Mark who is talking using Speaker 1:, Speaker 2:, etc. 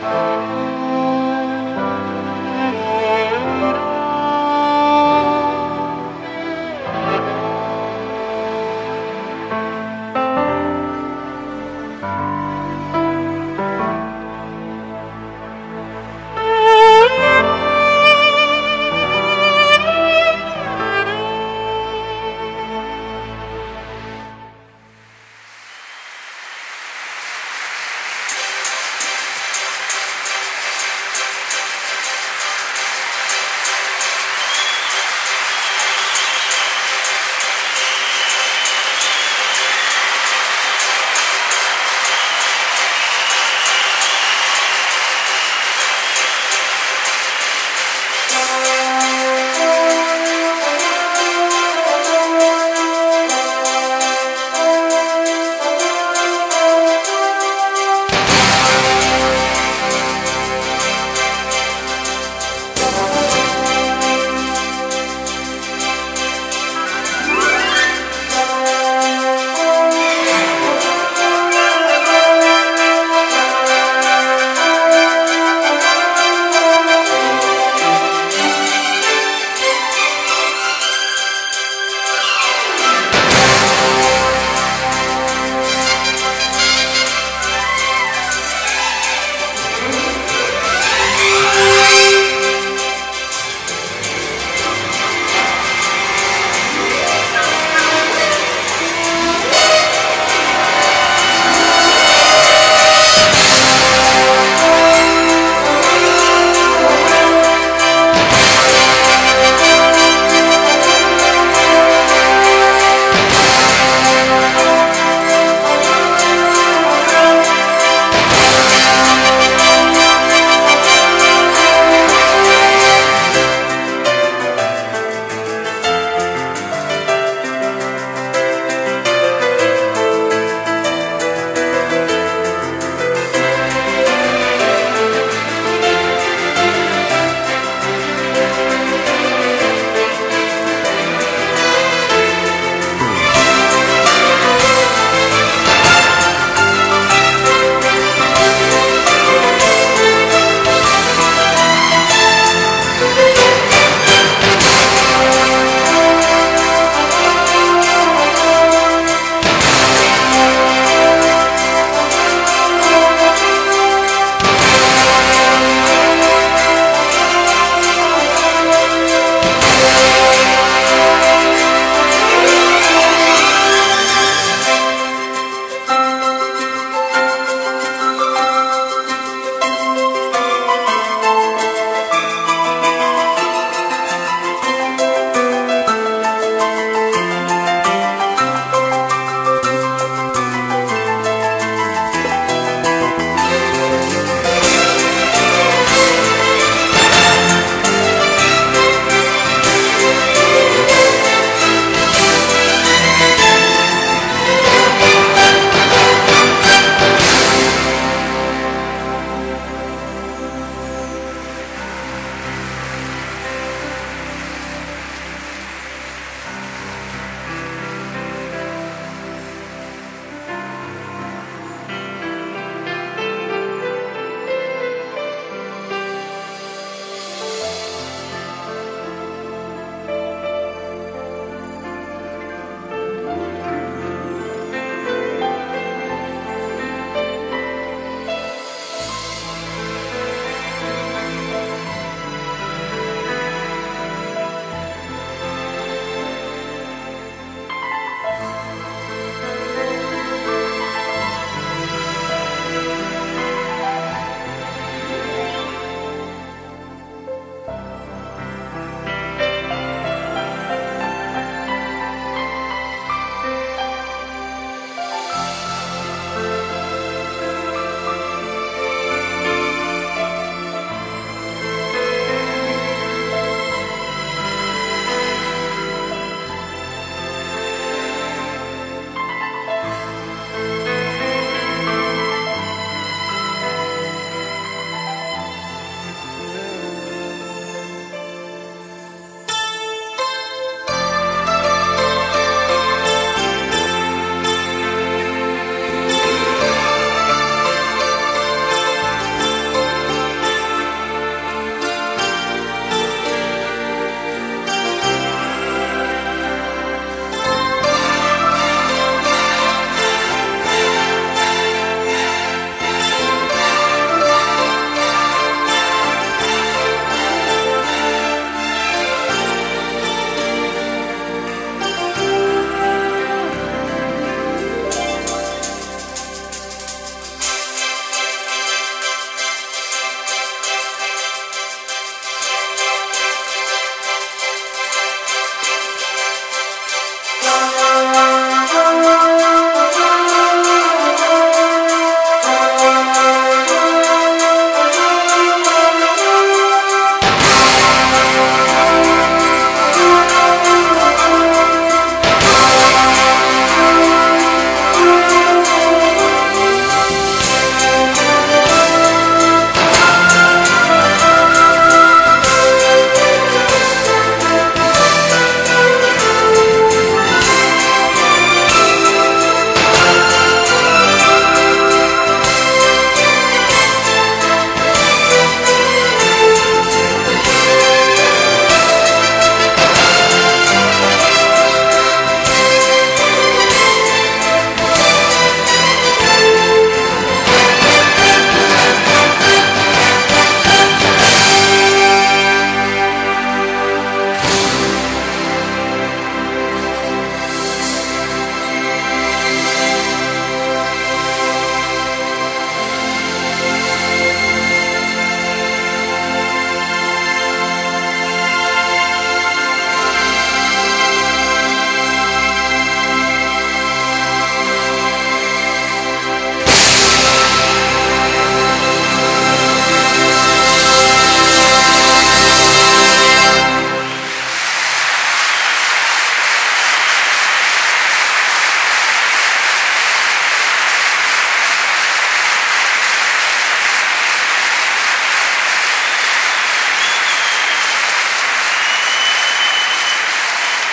Speaker 1: Bye.